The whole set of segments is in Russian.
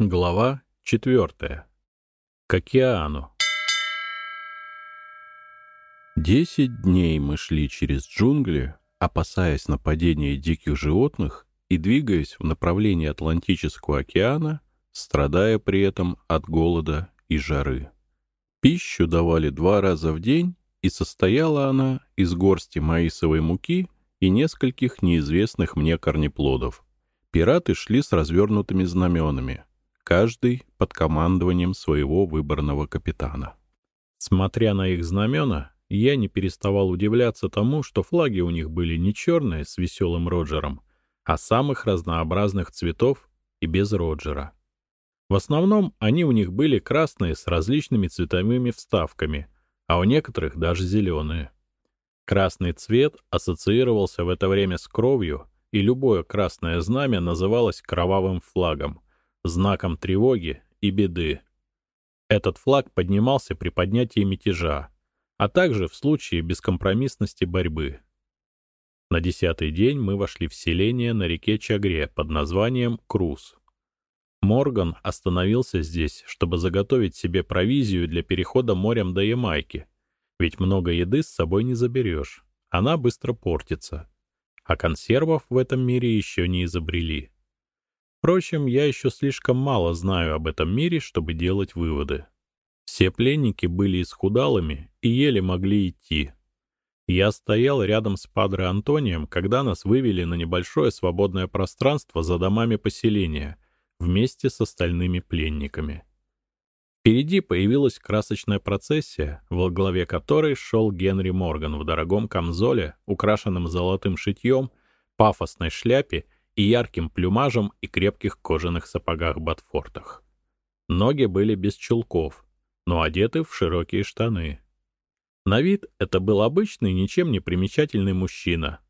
Глава четвертая. К океану. Десять дней мы шли через джунгли, опасаясь нападения диких животных и двигаясь в направлении Атлантического океана, страдая при этом от голода и жары. Пищу давали два раза в день, и состояла она из горсти маисовой муки и нескольких неизвестных мне корнеплодов. Пираты шли с развернутыми знаменами — каждый под командованием своего выборного капитана. Смотря на их знамена, я не переставал удивляться тому, что флаги у них были не черные с веселым Роджером, а самых разнообразных цветов и без Роджера. В основном они у них были красные с различными цветовыми вставками, а у некоторых даже зеленые. Красный цвет ассоциировался в это время с кровью, и любое красное знамя называлось кровавым флагом знаком тревоги и беды. Этот флаг поднимался при поднятии мятежа, а также в случае бескомпромиссности борьбы. На десятый день мы вошли в селение на реке Чагре под названием Круз. Морган остановился здесь, чтобы заготовить себе провизию для перехода морем до Ямайки, ведь много еды с собой не заберешь, она быстро портится. А консервов в этом мире еще не изобрели. Впрочем, я еще слишком мало знаю об этом мире, чтобы делать выводы. Все пленники были исхудалыми и еле могли идти. Я стоял рядом с Падре Антонием, когда нас вывели на небольшое свободное пространство за домами поселения, вместе с остальными пленниками. Впереди появилась красочная процессия, во главе которой шел Генри Морган в дорогом камзоле, украшенном золотым шитьем, пафосной шляпе и ярким плюмажем и крепких кожаных сапогах-ботфортах. Ноги были без чулков, но одеты в широкие штаны. На вид это был обычный, ничем не примечательный мужчина,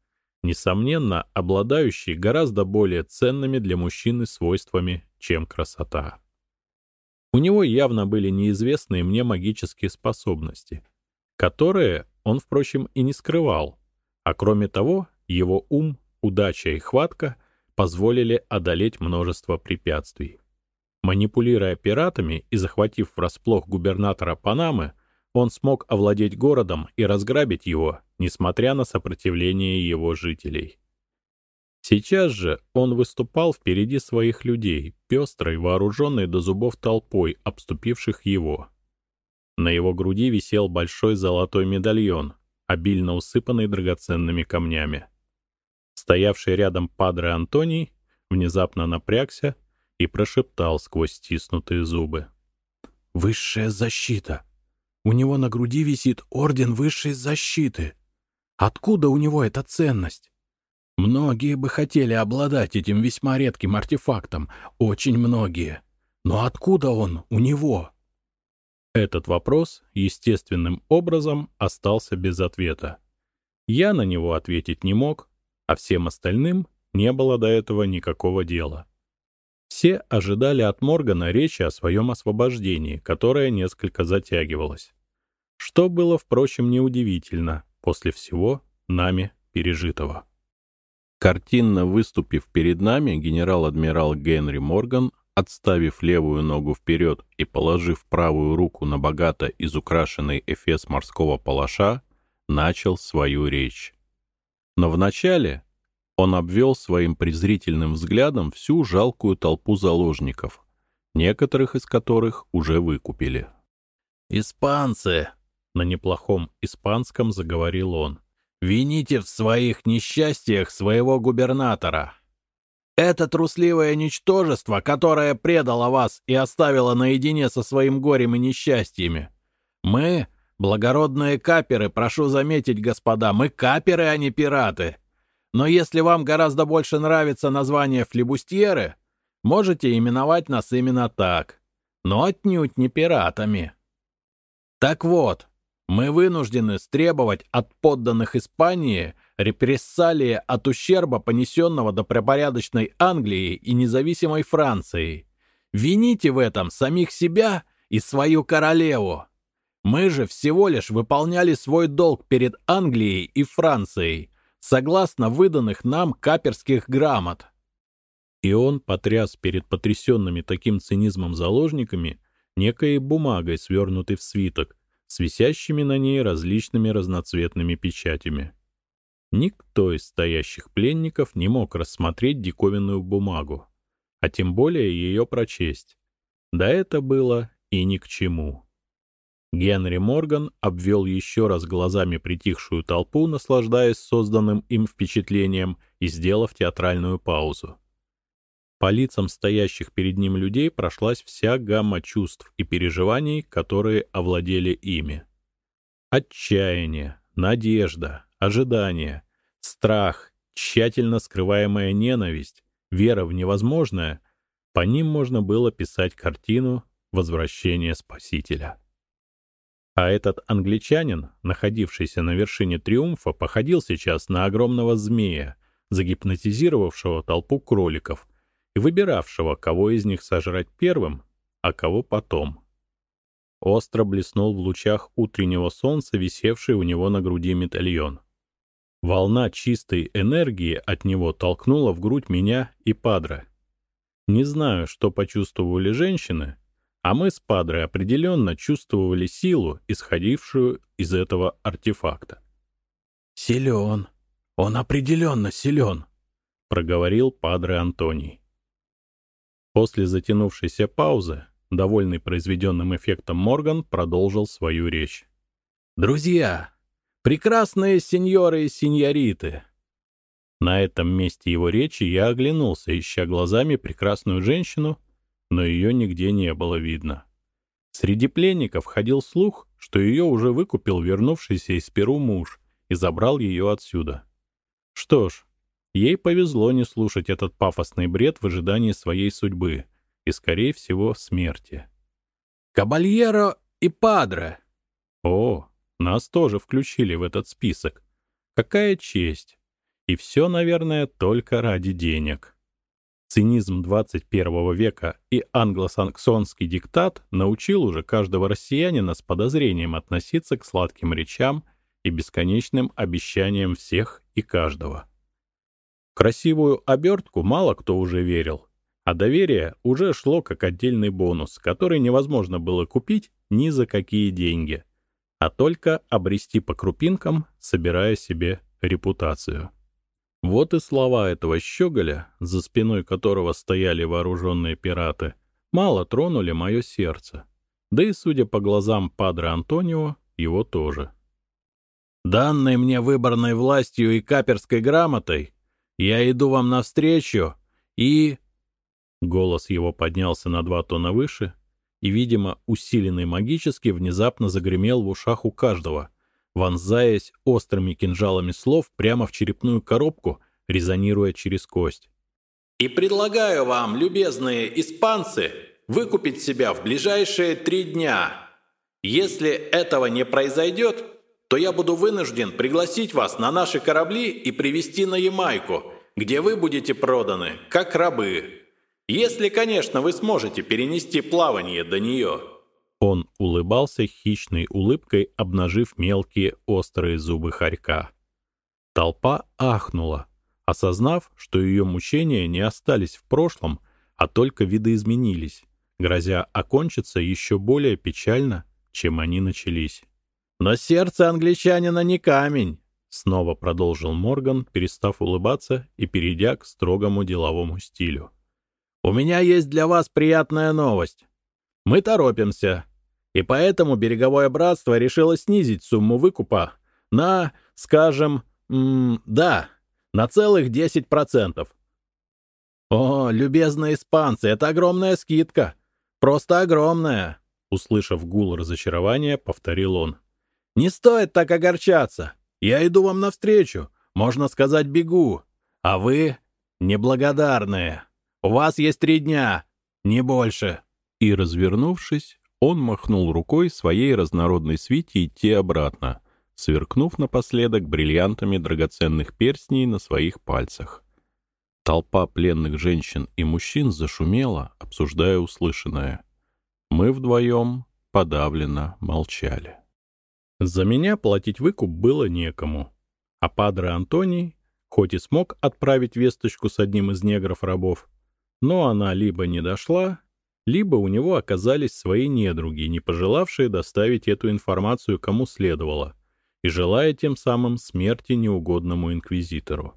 несомненно, обладающий гораздо более ценными для мужчины свойствами, чем красота. У него явно были неизвестные мне магические способности, которые он, впрочем, и не скрывал, а кроме того, его ум, удача и хватка позволили одолеть множество препятствий. Манипулируя пиратами и захватив врасплох губернатора Панамы, он смог овладеть городом и разграбить его, несмотря на сопротивление его жителей. Сейчас же он выступал впереди своих людей, пестрой, вооруженной до зубов толпой, обступивших его. На его груди висел большой золотой медальон, обильно усыпанный драгоценными камнями. Стоявший рядом падре Антоний внезапно напрягся и прошептал сквозь стиснутые зубы. «Высшая защита! У него на груди висит орден высшей защиты! Откуда у него эта ценность? Многие бы хотели обладать этим весьма редким артефактом, очень многие. Но откуда он у него?» Этот вопрос естественным образом остался без ответа. Я на него ответить не мог, а всем остальным не было до этого никакого дела. Все ожидали от Моргана речи о своем освобождении, которая несколько затягивалась. Что было, впрочем, неудивительно после всего нами пережитого. Картинно выступив перед нами, генерал-адмирал Генри Морган, отставив левую ногу вперед и положив правую руку на богато изукрашенный эфес морского палаша, начал свою речь. Но вначале он обвел своим презрительным взглядом всю жалкую толпу заложников, некоторых из которых уже выкупили. «Испанцы!» — на неплохом испанском заговорил он. «Вините в своих несчастьях своего губернатора. Это трусливое ничтожество, которое предало вас и оставило наедине со своим горем и несчастьями. Мы Благородные каперы, прошу заметить, господа, мы каперы, а не пираты. Но если вам гораздо больше нравится название флебустьеры, можете именовать нас именно так, но отнюдь не пиратами. Так вот, мы вынуждены стребовать от подданных Испании репрессалии от ущерба, понесенного до препорядочной Англии и независимой Франции. Вините в этом самих себя и свою королеву. Мы же всего лишь выполняли свой долг перед Англией и Францией, согласно выданных нам каперских грамот. И он потряс перед потрясенными таким цинизмом заложниками некой бумагой, свернутой в свиток, с висящими на ней различными разноцветными печатями. Никто из стоящих пленников не мог рассмотреть диковинную бумагу, а тем более ее прочесть. Да это было и ни к чему. Генри Морган обвел еще раз глазами притихшую толпу, наслаждаясь созданным им впечатлением и сделав театральную паузу. По лицам стоящих перед ним людей прошлась вся гамма чувств и переживаний, которые овладели ими. Отчаяние, надежда, ожидание, страх, тщательно скрываемая ненависть, вера в невозможное — по ним можно было писать картину «Возвращение Спасителя». А этот англичанин, находившийся на вершине триумфа, походил сейчас на огромного змея, загипнотизировавшего толпу кроликов и выбиравшего, кого из них сожрать первым, а кого потом. Остро блеснул в лучах утреннего солнца, висевший у него на груди медальон. Волна чистой энергии от него толкнула в грудь меня и Падре. Не знаю, что почувствовали женщины, а мы с Падре определенно чувствовали силу, исходившую из этого артефакта. «Силен. Он определенно силен», — проговорил Падре Антоний. После затянувшейся паузы, довольный произведенным эффектом Морган продолжил свою речь. «Друзья, прекрасные сеньоры и сеньориты, на этом месте его речи я оглянулся, ища глазами прекрасную женщину, но ее нигде не было видно. Среди пленников ходил слух, что ее уже выкупил вернувшийся из Перу муж и забрал ее отсюда. Что ж, ей повезло не слушать этот пафосный бред в ожидании своей судьбы и, скорее всего, смерти. «Кабальеро и Падре!» О, нас тоже включили в этот список. Какая честь! И все, наверное, только ради денег. Цинизм 21 века и англосаксонский диктат научил уже каждого россиянина с подозрением относиться к сладким речам и бесконечным обещаниям всех и каждого. Красивую обертку мало кто уже верил, а доверие уже шло как отдельный бонус, который невозможно было купить ни за какие деньги, а только обрести по крупинкам, собирая себе репутацию. Вот и слова этого щеголя, за спиной которого стояли вооруженные пираты, мало тронули мое сердце. Да и, судя по глазам Падре Антонио, его тоже. «Данной мне выборной властью и каперской грамотой, я иду вам навстречу и...» Голос его поднялся на два тона выше и, видимо, усиленный магически, внезапно загремел в ушах у каждого, вонзаясь острыми кинжалами слов прямо в черепную коробку, резонируя через кость. «И предлагаю вам, любезные испанцы, выкупить себя в ближайшие три дня. Если этого не произойдет, то я буду вынужден пригласить вас на наши корабли и привезти на Ямайку, где вы будете проданы, как рабы. Если, конечно, вы сможете перенести плавание до нее». Он улыбался хищной улыбкой, обнажив мелкие острые зубы хорька. Толпа ахнула, осознав, что ее мучения не остались в прошлом, а только видоизменились, грозя окончиться еще более печально, чем они начались. «Но сердце англичанина не камень», — снова продолжил Морган, перестав улыбаться и перейдя к строгому деловому стилю. «У меня есть для вас приятная новость. Мы торопимся. И поэтому Береговое братство решило снизить сумму выкупа на, скажем, м да, на целых 10%. О, любезные испанцы, это огромная скидка. Просто огромная. Услышав гул разочарования, повторил он. Не стоит так огорчаться. Я иду вам навстречу. Можно сказать, бегу. А вы неблагодарные. У вас есть три дня, не больше. И, развернувшись, он махнул рукой своей разнородной свите идти обратно, сверкнув напоследок бриллиантами драгоценных перстней на своих пальцах. Толпа пленных женщин и мужчин зашумела, обсуждая услышанное. Мы вдвоем подавленно молчали. За меня платить выкуп было некому, а Падре Антоний, хоть и смог отправить весточку с одним из негров-рабов, Но она либо не дошла, либо у него оказались свои недруги, не пожелавшие доставить эту информацию кому следовало, и желая тем самым смерти неугодному инквизитору.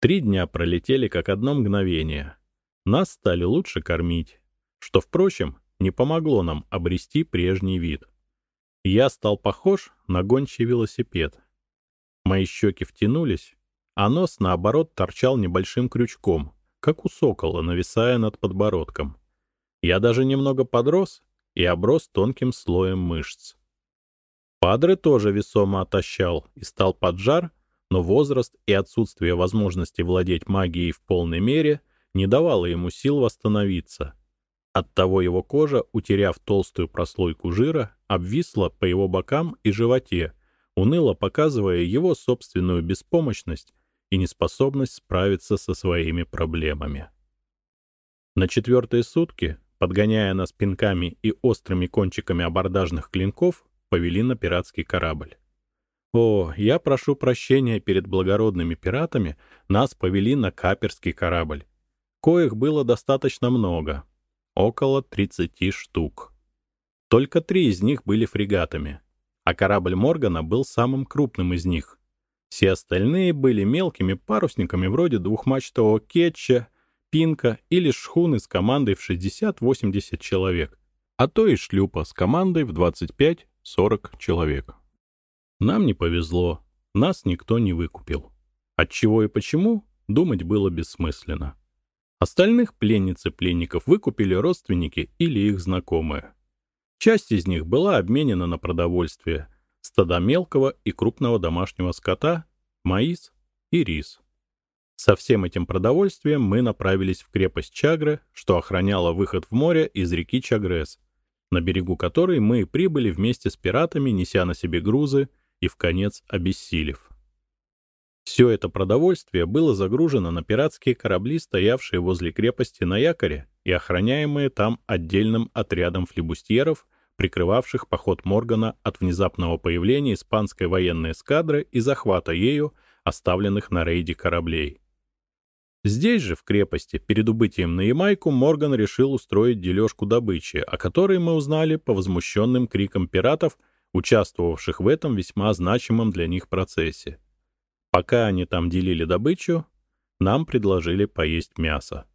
Три дня пролетели как одно мгновение. Нас стали лучше кормить, что, впрочем, не помогло нам обрести прежний вид. Я стал похож на гончий велосипед. Мои щеки втянулись, а нос, наоборот, торчал небольшим крючком, как у сокола, нависая над подбородком. Я даже немного подрос и оброс тонким слоем мышц. Падре тоже весомо отощал и стал поджар, но возраст и отсутствие возможности владеть магией в полной мере не давало ему сил восстановиться. Оттого его кожа, утеряв толстую прослойку жира, обвисла по его бокам и животе, уныло показывая его собственную беспомощность и неспособность справиться со своими проблемами. На четвертые сутки подгоняя нас пинками и острыми кончиками абордажных клинков, повели на пиратский корабль. О, я прошу прощения перед благородными пиратами, нас повели на каперский корабль. Коих было достаточно много, около 30 штук. Только три из них были фрегатами, а корабль Моргана был самым крупным из них. Все остальные были мелкими парусниками вроде двухмачтового кетча пинка или шхуны с командой в 60-80 человек, а то и шлюпа с командой в 25-40 человек. Нам не повезло, нас никто не выкупил. От чего и почему, думать было бессмысленно. Остальных пленниц и пленников выкупили родственники или их знакомые. Часть из них была обменена на продовольствие, стада мелкого и крупного домашнего скота, маис и рис. Со всем этим продовольствием мы направились в крепость Чагры, что охраняла выход в море из реки Чагрес, на берегу которой мы прибыли вместе с пиратами, неся на себе грузы и, в конец, обессилев. Все это продовольствие было загружено на пиратские корабли, стоявшие возле крепости на якоре и охраняемые там отдельным отрядом флебустьеров, прикрывавших поход Моргана от внезапного появления испанской военной эскадры и захвата ею оставленных на рейде кораблей. Здесь же, в крепости, перед убытием на Ямайку, Морган решил устроить дележку добычи, о которой мы узнали по возмущенным крикам пиратов, участвовавших в этом весьма значимом для них процессе. Пока они там делили добычу, нам предложили поесть мясо.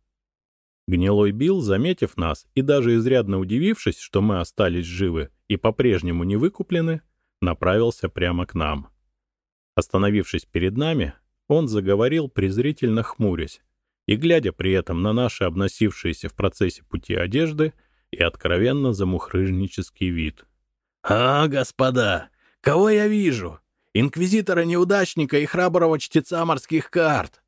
Гнилой Билл, заметив нас и даже изрядно удивившись, что мы остались живы и по-прежнему не выкуплены, направился прямо к нам. Остановившись перед нами, он заговорил, презрительно хмурясь, и глядя при этом на наши обносившиеся в процессе пути одежды и откровенно замухрыжнический вид. «А, господа, кого я вижу? Инквизитора-неудачника и храброго чтеца морских карт!»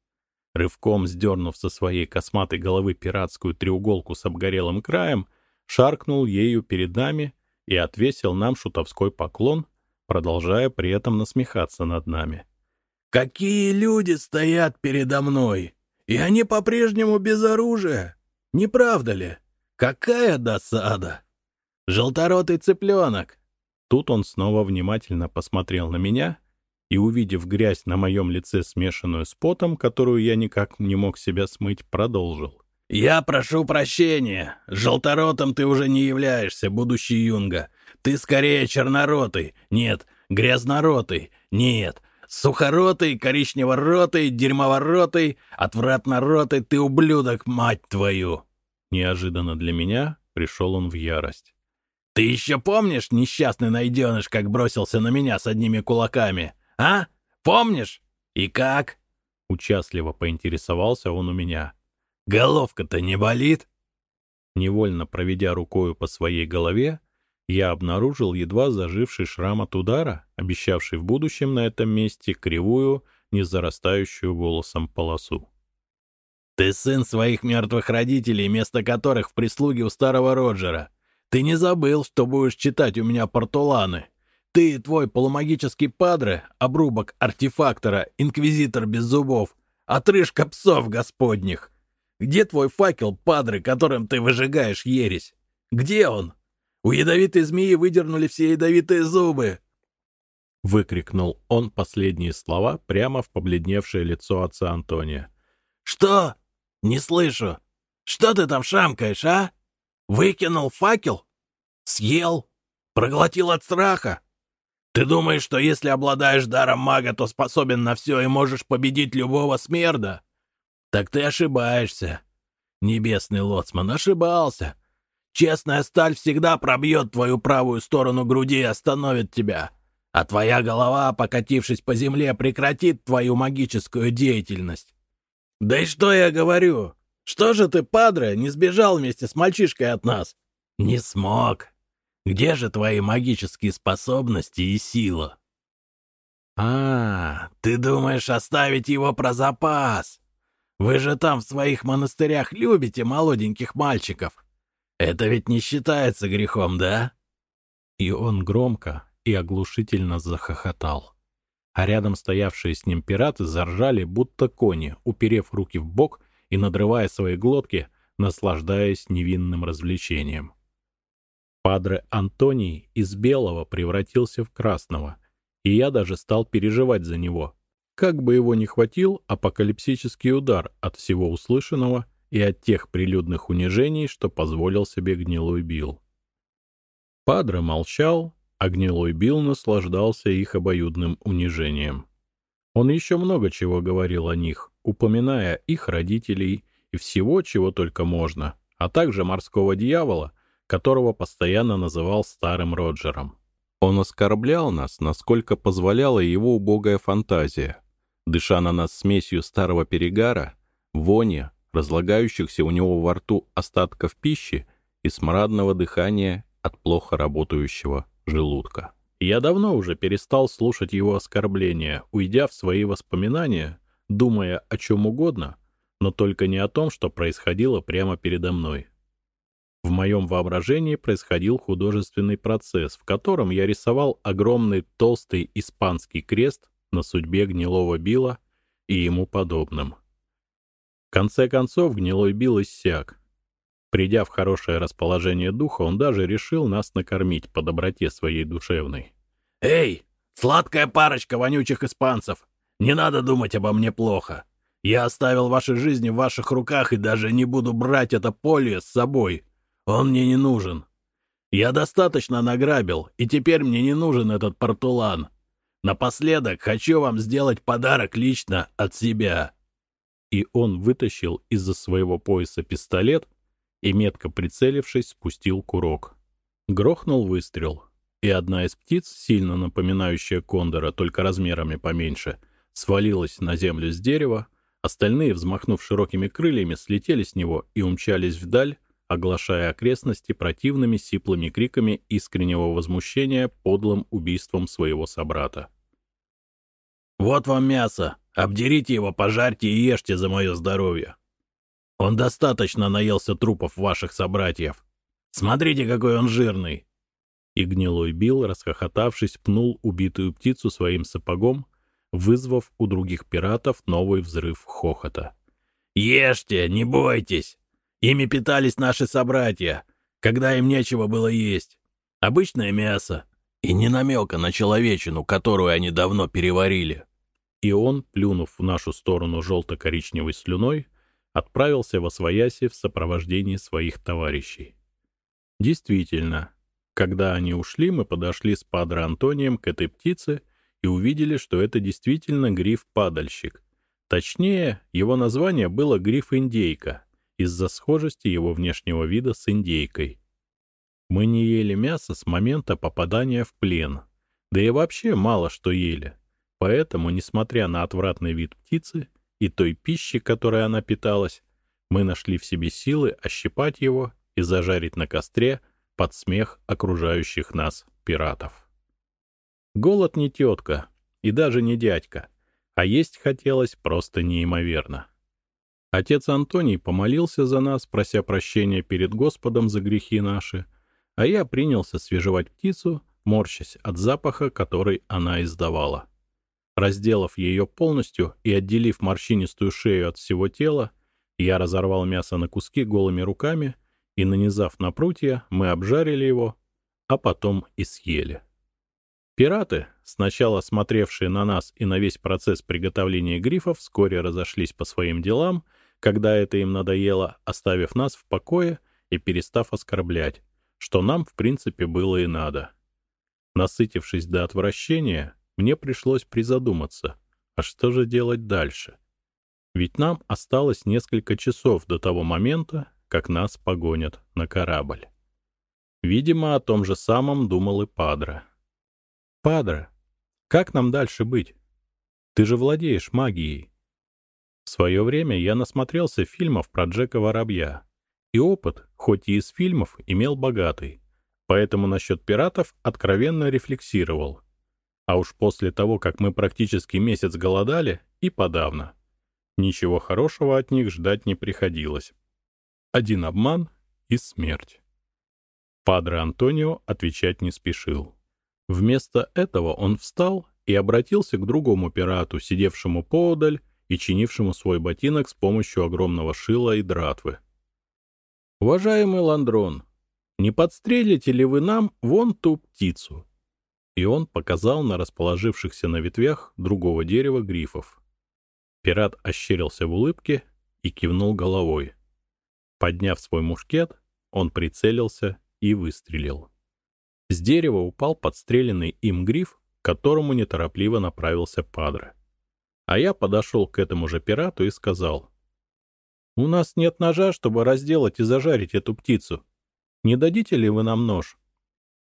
Рывком сдернув со своей косматой головы пиратскую треуголку с обгорелым краем, шаркнул ею перед нами и отвесил нам шутовской поклон, продолжая при этом насмехаться над нами. Какие люди стоят передо мной! И они по-прежнему без оружия! Не правда ли? Какая досада! Желторотый цыпленок!» Тут он снова внимательно посмотрел на меня и, увидев грязь на моем лице, смешанную с потом, которую я никак не мог себя смыть, продолжил. «Я прошу прощения. Желторотом ты уже не являешься, будущий юнга. Ты скорее черноротый. Нет, грязноротый. Нет, Сухоротый, коричневоротый, дерьмоворотый, отвратноротый ты ублюдок, мать твою!» Неожиданно для меня пришел он в ярость. «Ты еще помнишь, несчастный найденыш, как бросился на меня с одними кулаками? А? Помнишь? И как?» Участливо поинтересовался он у меня. «Головка-то не болит?» Невольно проведя рукою по своей голове, я обнаружил едва заживший шрам от удара, обещавший в будущем на этом месте кривую, не зарастающую волосом полосу. «Ты сын своих мертвых родителей, место которых в прислуге у старого Роджера. Ты не забыл, что будешь читать у меня портуланы. Ты и твой полумагический падре, обрубок артефактора, инквизитор без зубов, отрыжка псов господних. Где твой факел, падре, которым ты выжигаешь ересь? Где он?» У ядовитой змеи выдернули все ядовитые зубы!» Выкрикнул он последние слова прямо в побледневшее лицо отца Антония. «Что? Не слышу. Что ты там шамкаешь, а? Выкинул факел? Съел? Проглотил от страха? Ты думаешь, что если обладаешь даром мага, то способен на все и можешь победить любого смерда? Так ты ошибаешься. Небесный лоцман ошибался. Честная сталь всегда пробьет твою правую сторону груди и остановит тебя. А твоя голова, покатившись по земле, прекратит твою магическую деятельность. Да и что я говорю? Что же ты, падре, не сбежал вместе с мальчишкой от нас? Не смог. Где же твои магические способности и сила? А, ты думаешь оставить его про запас? Вы же там в своих монастырях любите молоденьких мальчиков. Это ведь не считается грехом, да? И он громко и оглушительно захохотал. А рядом стоявшие с ним пираты заржали, будто кони, уперев руки в бок и надрывая свои глотки, наслаждаясь невинным развлечением. Падре Антоний из белого превратился в красного, и я даже стал переживать за него. Как бы его ни хватил апокалипсический удар от всего услышанного и от тех прилюдных унижений, что позволил себе гнилой Билл. Падре молчал, а гнилой Билл наслаждался их обоюдным унижением. Он еще много чего говорил о них, упоминая их родителей и всего, чего только можно, а также морского дьявола — которого постоянно называл старым Роджером. Он оскорблял нас, насколько позволяла его убогая фантазия, дыша на нас смесью старого перегара, вони, разлагающихся у него во рту остатков пищи и смрадного дыхания от плохо работающего желудка. Я давно уже перестал слушать его оскорбления, уйдя в свои воспоминания, думая о чем угодно, но только не о том, что происходило прямо передо мной. В моем воображении происходил художественный процесс, в котором я рисовал огромный толстый испанский крест на судьбе гнилого Билла и ему подобным. Конце концов гнилой Билл иссяк. Придя в хорошее расположение духа, он даже решил нас накормить по доброте своей душевной. «Эй, сладкая парочка вонючих испанцев! Не надо думать обо мне плохо. Я оставил ваши жизни в ваших руках и даже не буду брать это поле с собой. Он мне не нужен. Я достаточно награбил, и теперь мне не нужен этот портулан. Напоследок хочу вам сделать подарок лично от себя». И он вытащил из-за своего пояса пистолет и, метко прицелившись, спустил курок. Грохнул выстрел, и одна из птиц, сильно напоминающая кондора, только размерами поменьше, свалилась на землю с дерева, остальные, взмахнув широкими крыльями, слетели с него и умчались вдаль, оглашая окрестности противными сиплыми криками искреннего возмущения подлым убийством своего собрата. «Вот вам мясо! Обдерите его, пожарьте и ешьте за мое здоровье! Он достаточно наелся трупов ваших собратьев! Смотрите, какой он жирный!» И гнилой Билл, расхохотавшись, пнул убитую птицу своим сапогом, вызвав у других пиратов новый взрыв хохота. «Ешьте, не бойтесь! Ими питались наши собратья, когда им нечего было есть. Обычное мясо. И не намека на человечину, которую они давно переварили. И он, плюнув в нашу сторону желто-коричневой слюной, отправился во свояси в сопровождении своих товарищей. Действительно, когда они ушли, мы подошли с Падре Антонием к этой птице и увидели, что это действительно гриф-падальщик. Точнее, его название было гриф-индейка, из-за схожести его внешнего вида с индейкой. Мы не ели мясо с момента попадания в плен, да и вообще мало что ели. Поэтому, несмотря на отвратный вид птицы и той пищи, которой она питалась, мы нашли в себе силы ощипать его и зажарить на костре под смех окружающих нас пиратов. Голод не тетка и даже не дядька, а есть хотелось просто неимоверно. Отец Антоний помолился за нас, прося прощения перед Господом за грехи наши, а я принялся свежевать птицу, морщась от запаха, который она издавала. Разделав ее полностью и отделив морщинистую шею от всего тела, я разорвал мясо на куски голыми руками и, нанизав на прутья, мы обжарили его, а потом и съели. Пираты, сначала смотревшие на нас и на весь процесс приготовления грифов, вскоре разошлись по своим делам — когда это им надоело, оставив нас в покое и перестав оскорблять, что нам, в принципе, было и надо. Насытившись до отвращения, мне пришлось призадуматься, а что же делать дальше? Ведь нам осталось несколько часов до того момента, как нас погонят на корабль. Видимо, о том же самом думал и Падре. «Падре, как нам дальше быть? Ты же владеешь магией». В свое время я насмотрелся фильмов про Джека Воробья, и опыт, хоть и из фильмов, имел богатый, поэтому насчет пиратов откровенно рефлексировал. А уж после того, как мы практически месяц голодали, и подавно. Ничего хорошего от них ждать не приходилось. Один обман и смерть. Падре Антонио отвечать не спешил. Вместо этого он встал и обратился к другому пирату, сидевшему поодаль и чинившему свой ботинок с помощью огромного шила и дратвы. «Уважаемый Ландрон, не подстрелите ли вы нам вон ту птицу?» И он показал на расположившихся на ветвях другого дерева грифов. Пират ощерился в улыбке и кивнул головой. Подняв свой мушкет, он прицелился и выстрелил. С дерева упал подстреленный им гриф, к которому неторопливо направился Падре. А я подошел к этому же пирату и сказал, «У нас нет ножа, чтобы разделать и зажарить эту птицу. Не дадите ли вы нам нож?»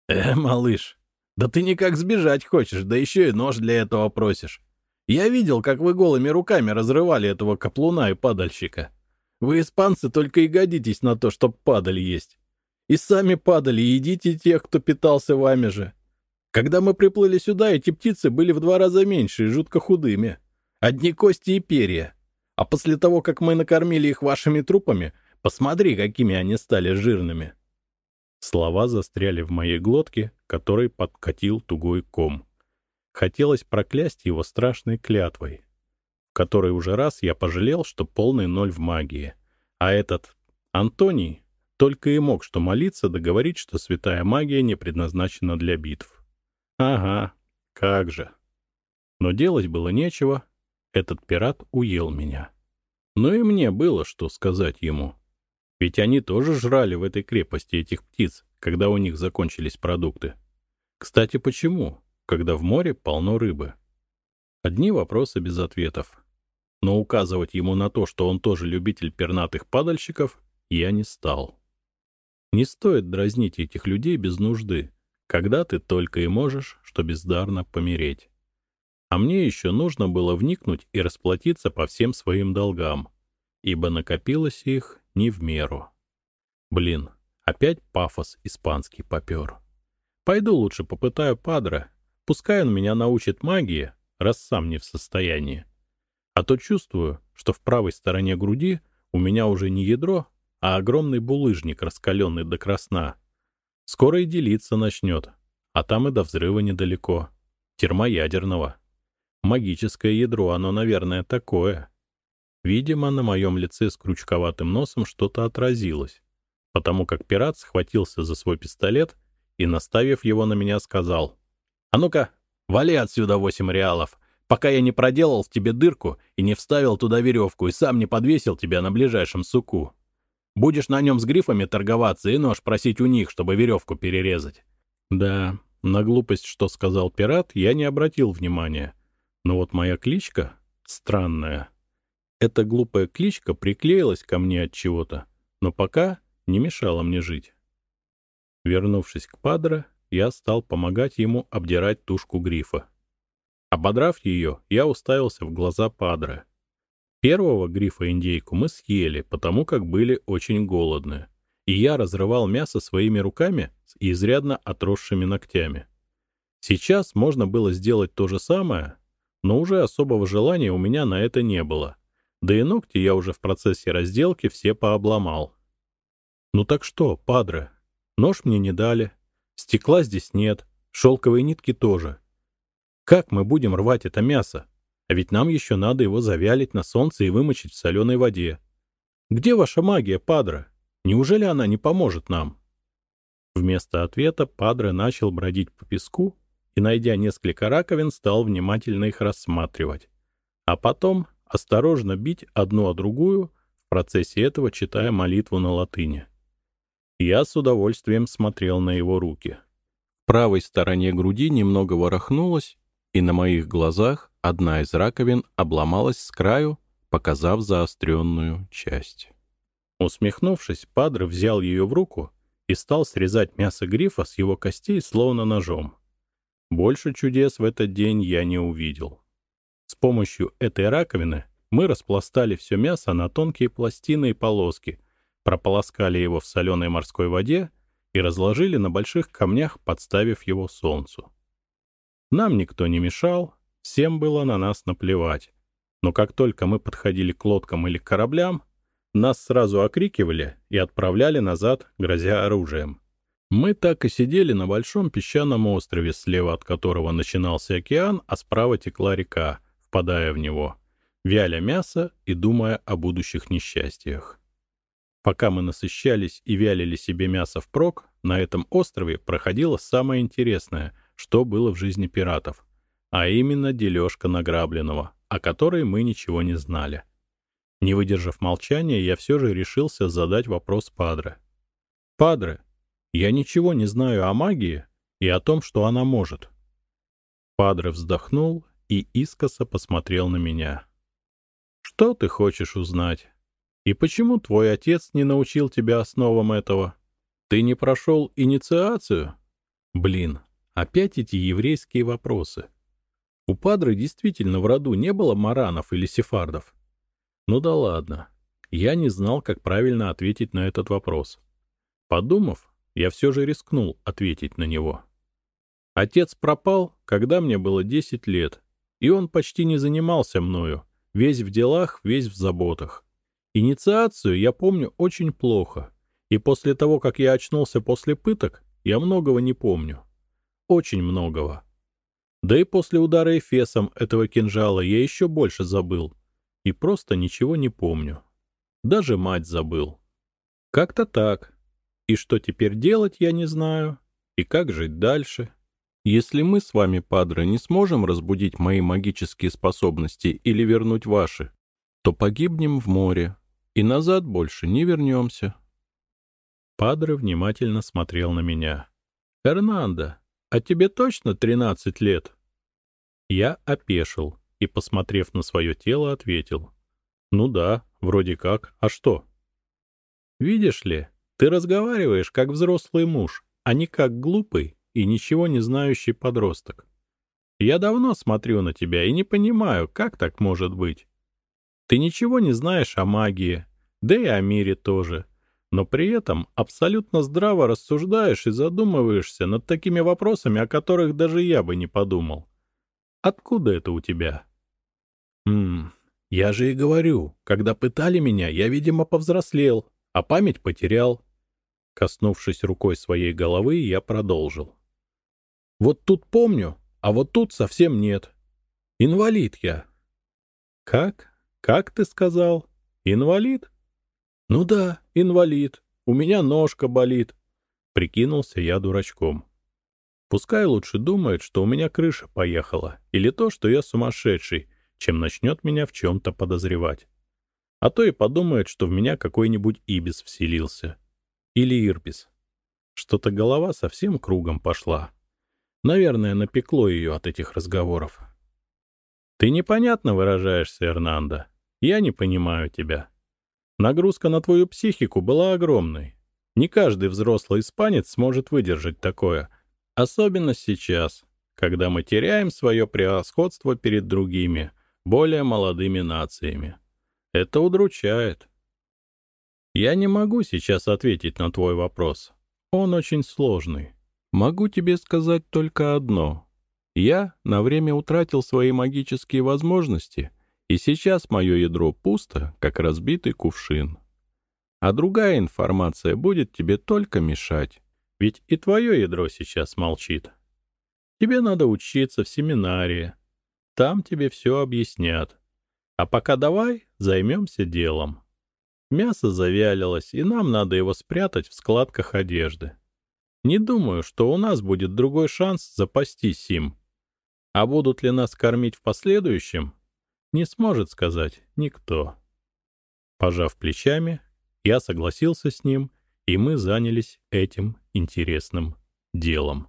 «Э, малыш, да ты никак сбежать хочешь, да еще и нож для этого просишь. Я видел, как вы голыми руками разрывали этого каплуна и падальщика. Вы, испанцы, только и годитесь на то, чтоб падаль есть. И сами падали, и едите тех, кто питался вами же. Когда мы приплыли сюда, эти птицы были в два раза меньше и жутко худыми. Одни кости и перья. А после того, как мы накормили их вашими трупами, посмотри, какими они стали жирными. Слова застряли в моей глотке, которой подкатил тугой ком. Хотелось проклясть его страшной клятвой, в которой уже раз я пожалел, что полный ноль в магии. А этот Антоний только и мог что молиться да говорить, что святая магия не предназначена для битв. Ага, как же. Но делать было нечего, этот пират уел меня. Но и мне было что сказать ему. Ведь они тоже жрали в этой крепости этих птиц, когда у них закончились продукты. Кстати, почему, когда в море полно рыбы? Одни вопросы без ответов. Но указывать ему на то, что он тоже любитель пернатых падальщиков, я не стал. Не стоит дразнить этих людей без нужды, когда ты только и можешь, что бездарно помереть. А мне еще нужно было вникнуть и расплатиться по всем своим долгам, ибо накопилось их не в меру. Блин, опять пафос испанский попер. Пойду лучше попытаю падра, пускай он меня научит магии, раз сам не в состоянии. А то чувствую, что в правой стороне груди у меня уже не ядро, а огромный булыжник, раскаленный до красна. Скоро и делиться начнет, а там и до взрыва недалеко. Термоядерного. Магическое ядро, оно, наверное, такое. Видимо, на моем лице с крючковатым носом что-то отразилось, потому как пират схватился за свой пистолет и, наставив его на меня, сказал, «А ну-ка, вали отсюда восемь реалов, пока я не проделал в тебе дырку и не вставил туда веревку и сам не подвесил тебя на ближайшем суку». Будешь на нем с грифами торговаться и нож просить у них, чтобы веревку перерезать. Да, на глупость, что сказал пират, я не обратил внимания. Но вот моя кличка странная. Эта глупая кличка приклеилась ко мне от чего-то, но пока не мешала мне жить. Вернувшись к Падре, я стал помогать ему обдирать тушку грифа. Ободрав ее, я уставился в глаза Падре. Первого грифа-индейку мы съели, потому как были очень голодны. И я разрывал мясо своими руками с изрядно отросшими ногтями. Сейчас можно было сделать то же самое, но уже особого желания у меня на это не было. Да и ногти я уже в процессе разделки все пообломал. Ну так что, падре, нож мне не дали, стекла здесь нет, шелковые нитки тоже. Как мы будем рвать это мясо? А ведь нам еще надо его завялить на солнце и вымочить в соленой воде. Где ваша магия, Падре? Неужели она не поможет нам?» Вместо ответа Падре начал бродить по песку и, найдя несколько раковин, стал внимательно их рассматривать. А потом осторожно бить одну о другую в процессе этого читая молитву на латыни. Я с удовольствием смотрел на его руки. В правой стороне груди немного ворохнулось, и на моих глазах одна из раковин обломалась с краю, показав заостренную часть. Усмехнувшись, Падре взял ее в руку и стал срезать мясо грифа с его костей словно ножом. Больше чудес в этот день я не увидел. С помощью этой раковины мы распластали все мясо на тонкие пластины и полоски, прополоскали его в соленой морской воде и разложили на больших камнях, подставив его солнцу. Нам никто не мешал, всем было на нас наплевать. Но как только мы подходили к лодкам или к кораблям, нас сразу окрикивали и отправляли назад, грозя оружием. Мы так и сидели на большом песчаном острове, слева от которого начинался океан, а справа текла река, впадая в него, вяля мясо и думая о будущих несчастьях. Пока мы насыщались и вялили себе мясо впрок, на этом острове проходило самое интересное, что было в жизни пиратов, а именно дележка награбленного, о которой мы ничего не знали. Не выдержав молчания, я все же решился задать вопрос Падре. «Падре, я ничего не знаю о магии и о том, что она может». Падре вздохнул и искоса посмотрел на меня. «Что ты хочешь узнать? И почему твой отец не научил тебя основам этого? Ты не прошел инициацию? Блин, опять эти еврейские вопросы. У Падры действительно в роду не было маранов или сефардов. Ну да ладно. Я не знал, как правильно ответить на этот вопрос. Подумав, я все же рискнул ответить на него. Отец пропал, когда мне было 10 лет, и он почти не занимался мною, весь в делах, весь в заботах. Инициацию я помню очень плохо, и после того, как я очнулся после пыток, я многого не помню. Очень многого. Да и после удара эфесом этого кинжала я еще больше забыл, и просто ничего не помню. Даже мать забыл. Как-то так. И что теперь делать, я не знаю. И как жить дальше. Если мы с вами, падре, не сможем разбудить мои магические способности или вернуть ваши, то погибнем в море и назад больше не вернемся. Падре внимательно смотрел на меня. «Фернандо, а тебе точно тринадцать лет?» Я опешил и, посмотрев на свое тело, ответил. «Ну да, вроде как. А что?» «Видишь ли, ты разговариваешь как взрослый муж, а не как глупый и ничего не знающий подросток. Я давно смотрю на тебя и не понимаю, как так может быть. Ты ничего не знаешь о магии, да и о мире тоже, но при этом абсолютно здраво рассуждаешь и задумываешься над такими вопросами, о которых даже я бы не подумал. Откуда это у тебя?» «Ммм, я же и говорю, когда пытали меня, я, видимо, повзрослел, а память потерял». Коснувшись рукой своей головы, я продолжил. «Вот тут помню, а вот тут совсем нет. Инвалид я». «Как? Как ты сказал? Инвалид?» «Ну да, инвалид. У меня ножка болит». Прикинулся я дурачком. Пускай лучше думает, что у меня крыша поехала, или то, что я сумасшедший, чем начнет меня в чем-то подозревать. А то и подумает, что в меня какой-нибудь ибис вселился. Или ирбис. Что-то голова совсем кругом пошла. Наверное, напекло ее от этих разговоров. Ты непонятно выражаешься, Эрнандо. Я не понимаю тебя. Нагрузка на твою психику была огромной. Не каждый взрослый испанец сможет выдержать такое. Особенно сейчас, когда мы теряем свое превосходство перед другими, более молодыми нациями. Это удручает. Я не могу сейчас ответить на твой вопрос. Он очень сложный. Могу тебе сказать только одно. Я на время утратил свои магические возможности, и сейчас мое ядро пусто, как разбитый кувшин. А другая информация будет тебе только мешать, ведь и твое ядро сейчас молчит. Тебе надо учиться в семинарии, там тебе все объяснят. А пока давай займемся делом. Мясо завялилось, и нам надо его спрятать в складках одежды. Не думаю, что у нас будет другой шанс запастись им. А будут ли нас кормить в последующем, не сможет сказать никто. Пожав плечами, я согласился с ним, и мы занялись этим интересным делом.